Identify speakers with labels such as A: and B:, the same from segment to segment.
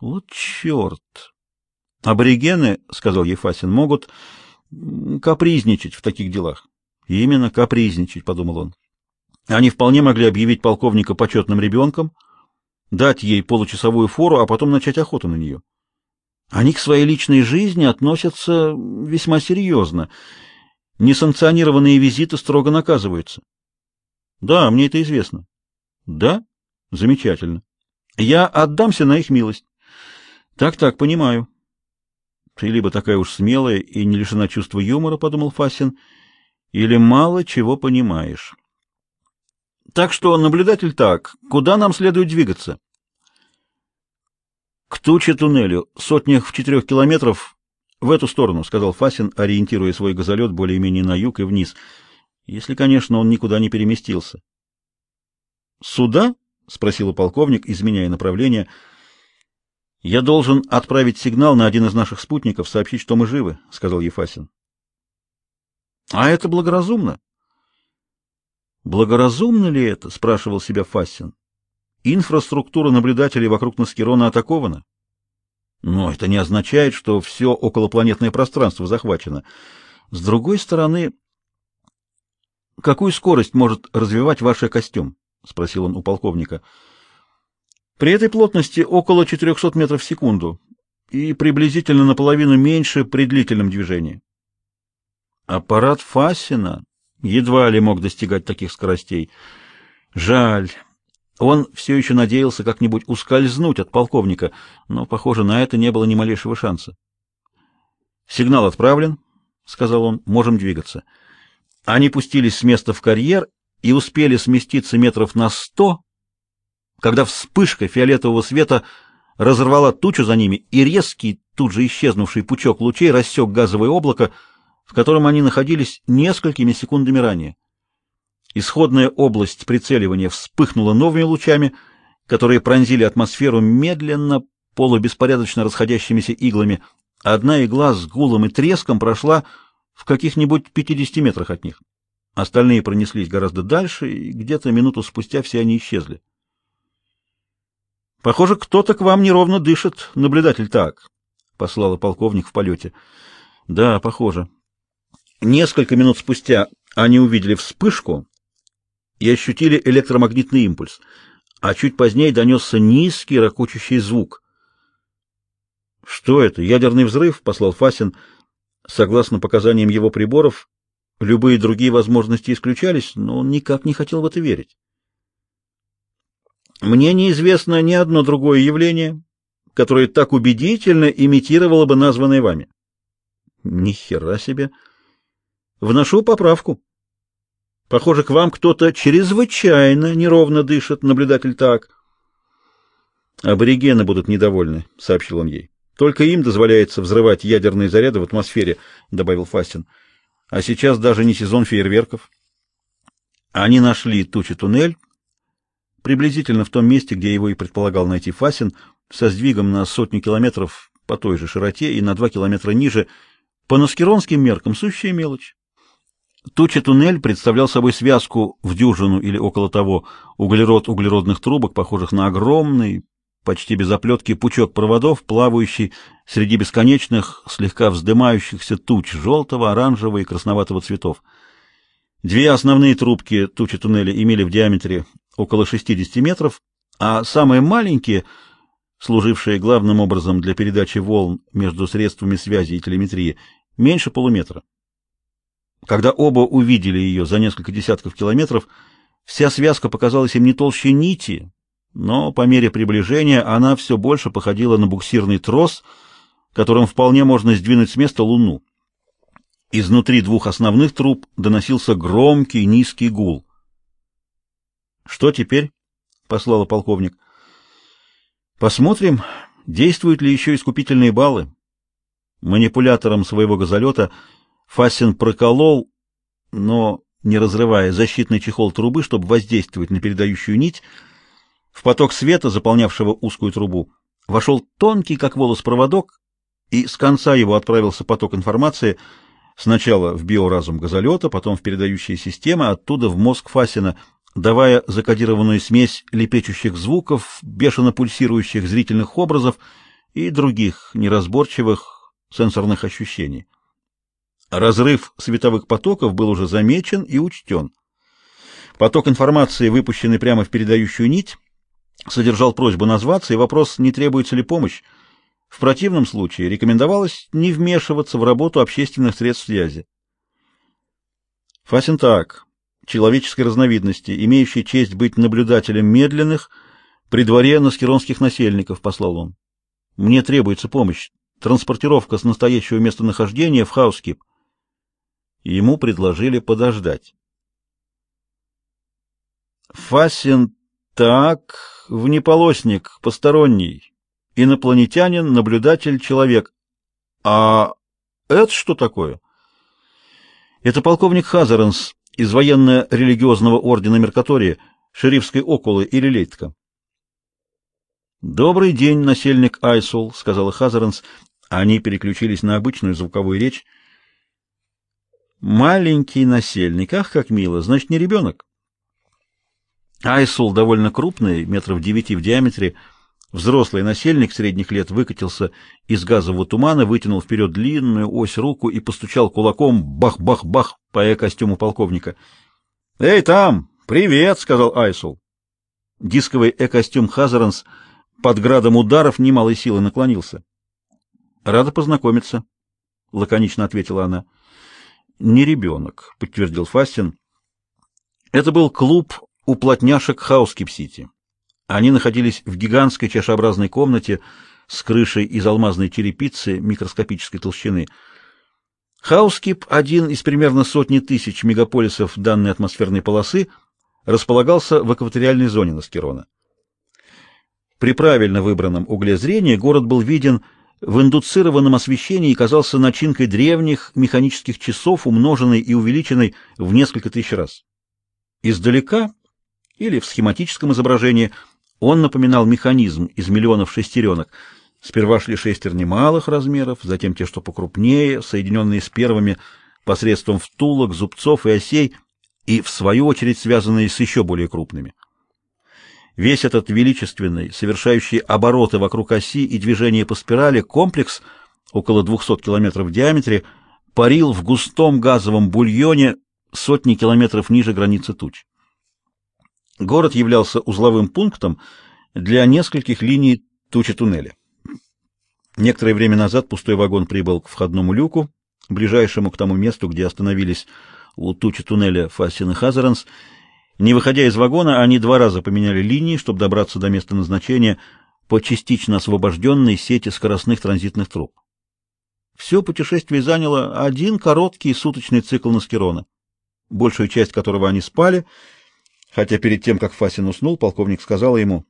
A: Вот черт! Аборигены, — сказал Ефасин, — могут капризничать в таких делах. Именно капризничать, — подумал он. Они вполне могли объявить полковника почетным ребенком, дать ей получасовую фору, а потом начать охоту на нее. Они к своей личной жизни относятся весьма серьезно. Несанкционированные визиты строго наказываются. Да, мне это известно. Да? Замечательно. Я отдамся на их милость. Так-так, понимаю. Ты либо такая уж смелая и не лишена чувства юмора, подумал Фасин, или мало чего понимаешь. Так что, наблюдатель так, куда нам следует двигаться? К туче туннелю, сотнях в четырех километров в эту сторону, сказал Фасин, ориентируя свой газолет более-менее на юг и вниз, если, конечно, он никуда не переместился. Сюда? спросил полковник, изменяя направление. Я должен отправить сигнал на один из наших спутников, сообщить, что мы живы, сказал Ефасин. А это благоразумно. Благоразумно ли это, спрашивал себя Фасин. Инфраструктура наблюдателей вокруг Наскирона атакована. Но это не означает, что все околопланетное пространство захвачено. С другой стороны, какую скорость может развивать ваш костюм? спросил он у полковника. При этой плотности около 400 метров в секунду и приблизительно наполовину меньше при длительном движении. Аппарат Фасина едва ли мог достигать таких скоростей. Жаль. Он все еще надеялся как-нибудь ускользнуть от полковника, но, похоже, на это не было ни малейшего шанса. «Сигнал отправлен», — сказал он, — «можем двигаться». Они пустились с места в карьер и успели сместиться метров на сто, когда вспышка фиолетового света разорвала тучу за ними, и резкий, тут же исчезнувший пучок лучей рассек газовое облако, в котором они находились несколькими секундами ранее. Исходная область прицеливания вспыхнула новыми лучами, которые пронзили атмосферу медленно, полубеспорядочно расходящимися иглами. Одна игла с гулом и треском прошла в каких-нибудь 50 метрах от них. Остальные пронеслись гораздо дальше, и где-то минуту спустя все они исчезли. Похоже, кто-то к вам неровно дышит, наблюдатель так, послала полковник в полете. Да, похоже. Несколько минут спустя они увидели вспышку, и ощутили электромагнитный импульс, а чуть позднее донесся низкий ракочущий звук. «Что это? Ядерный взрыв?» — послал Фасин. Согласно показаниям его приборов, любые другие возможности исключались, но он никак не хотел в это верить. «Мне неизвестно ни одно другое явление, которое так убедительно имитировало бы названное вами». «Ни хера себе!» «Вношу поправку». Похоже, к вам кто-то чрезвычайно неровно дышит, наблюдатель так. Аборигены будут недовольны, сообщил он ей. Только им дозволяется взрывать ядерные заряды в атмосфере, добавил Фастин. А сейчас даже не сезон фейерверков. Они нашли тучи-туннель приблизительно в том месте, где его и предполагал найти Фасин, со сдвигом на сотню километров по той же широте и на два километра ниже. По наскеронским меркам сущая мелочь. Туча-туннель представлял собой связку в дюжину или около того углерод углеродных трубок, похожих на огромный, почти без оплетки, пучок проводов, плавающий среди бесконечных, слегка вздымающихся туч желтого, оранжевого и красноватого цветов. Две основные трубки тучи туннеля имели в диаметре около 60 метров, а самые маленькие, служившие главным образом для передачи волн между средствами связи и телеметрии, меньше полуметра. Когда оба увидели ее за несколько десятков километров, вся связка показалась им не толще нити, но по мере приближения она все больше походила на буксирный трос, которым вполне можно сдвинуть с места Луну. Изнутри двух основных труб доносился громкий низкий гул. «Что теперь?» — послала полковник. «Посмотрим, действуют ли еще искупительные баллы». Манипулятором своего газолета — Фасин проколол, но не разрывая защитный чехол трубы, чтобы воздействовать на передающую нить, в поток света, заполнявшего узкую трубу, вошел тонкий, как волос, проводок, и с конца его отправился поток информации сначала в биоразум газолета, потом в передающие системы, оттуда в мозг Фасина, давая закодированную смесь лепечущих звуков, бешено пульсирующих зрительных образов и других неразборчивых сенсорных ощущений. Разрыв световых потоков был уже замечен и учтен. Поток информации, выпущенный прямо в передающую нить, содержал просьбу назваться и вопрос, не требуется ли помощь. В противном случае рекомендовалось не вмешиваться в работу общественных средств связи. Фасин так, человеческой разновидности, имеющий честь быть наблюдателем медленных при дворе наскеронских насельников, послал он. Мне требуется помощь. Транспортировка с настоящего местонахождения в Хаускип. Ему предложили подождать. Фасин так, внеполосник, посторонний, инопланетянин, наблюдатель, человек. А это что такое? Это полковник Хазаренс из военно-религиозного ордена Меркатория, шерифской околы или лейтка. «Добрый день, насельник Айсул», — сказала Хазаренс. Они переключились на обычную звуковую речь. «Маленький насельник, ах, как мило, значит, не ребенок». Айсул довольно крупный, метров девяти в диаметре, взрослый насельник средних лет выкатился из газового тумана, вытянул вперед длинную ось руку и постучал кулаком бах-бах-бах по э-костюму полковника. «Эй, там! Привет!» — сказал Айсул. Дисковый э-костюм Хазаранс под градом ударов немалой силы наклонился. «Рада познакомиться», — лаконично ответила она. «Не ребенок», — подтвердил Фастин. Это был клуб уплотняшек Хаускип-Сити. Они находились в гигантской чашеобразной комнате с крышей из алмазной черепицы микроскопической толщины. Хаускип, один из примерно сотни тысяч мегаполисов данной атмосферной полосы, располагался в экваториальной зоне Наскерона. При правильно выбранном угле зрения город был виден в индуцированном освещении и казался начинкой древних механических часов, умноженной и увеличенной в несколько тысяч раз. Издалека или в схематическом изображении он напоминал механизм из миллионов шестеренок. Сперва шли шестерни малых размеров, затем те, что покрупнее, соединенные с первыми посредством втулок, зубцов и осей, и, в свою очередь, связанные с еще более крупными. Весь этот величественный, совершающий обороты вокруг оси и движение по спирали комплекс, около 200 километров в диаметре, парил в густом газовом бульоне сотни километров ниже границы туч. Город являлся узловым пунктом для нескольких линий тучи туннеля. Некоторое время назад пустой вагон прибыл к входному люку, ближайшему к тому месту, где остановились у тучи туннеля Фассин и Хазаранс. Не выходя из вагона, они два раза поменяли линии, чтобы добраться до места назначения по частично освобожденной сети скоростных транзитных труб. Все путешествие заняло один короткий суточный цикл Наскерона, большую часть которого они спали — Хотя перед тем, как Фасин уснул, полковник сказал ему,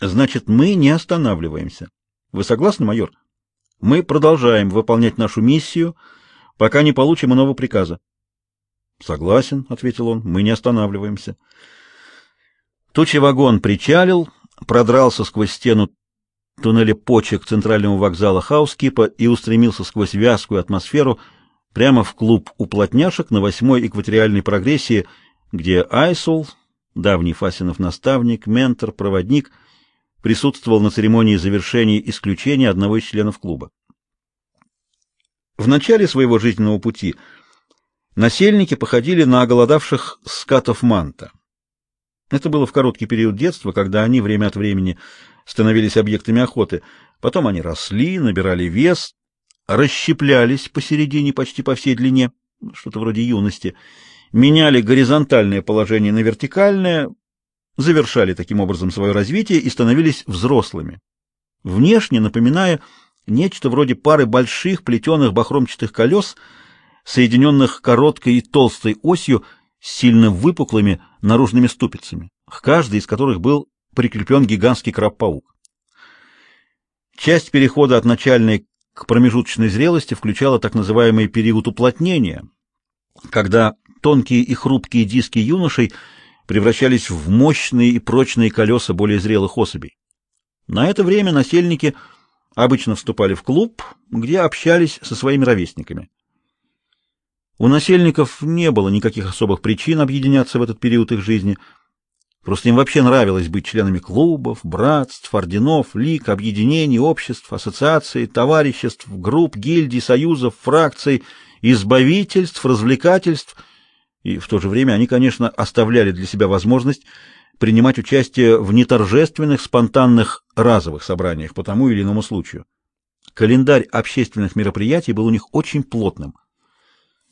A: «Значит, мы не останавливаемся. Вы согласны, майор? Мы продолжаем выполнять нашу миссию, пока не получим иного приказа». «Согласен», — ответил он, — «мы не останавливаемся». Тучий вагон причалил, продрался сквозь стену туннеля почек центрального вокзала Хаускипа и устремился сквозь вязкую атмосферу прямо в клуб уплотняшек на восьмой экваториальной прогрессии — где Айсул, давний Фасинов наставник, ментор, проводник, присутствовал на церемонии завершения исключения одного из членов клуба. В начале своего жизненного пути насельники походили на оголодавших скатов манта. Это было в короткий период детства, когда они время от времени становились объектами охоты. Потом они росли, набирали вес, расщеплялись посередине почти по всей длине, что-то вроде юности, меняли горизонтальное положение на вертикальное, завершали таким образом свое развитие и становились взрослыми, внешне напоминая нечто вроде пары больших плетеных бахромчатых колес, соединенных короткой и толстой осью с сильно выпуклыми наружными ступицами, к каждой из которых был прикреплен гигантский краб-паук. Часть перехода от начальной к промежуточной зрелости включала так называемый период уплотнения, когда тонкие и хрупкие диски юношей превращались в мощные и прочные колеса более зрелых особей. На это время насельники обычно вступали в клуб, где общались со своими ровесниками. У насельников не было никаких особых причин объединяться в этот период их жизни. Просто им вообще нравилось быть членами клубов, братств, орденов, лиг, объединений, обществ, ассоциаций, товариществ, групп, гильдий, союзов, фракций, избавительств, развлекательств. И в то же время они, конечно, оставляли для себя возможность принимать участие в неторжественных, спонтанных, разовых собраниях по тому или иному случаю. Календарь общественных мероприятий был у них очень плотным.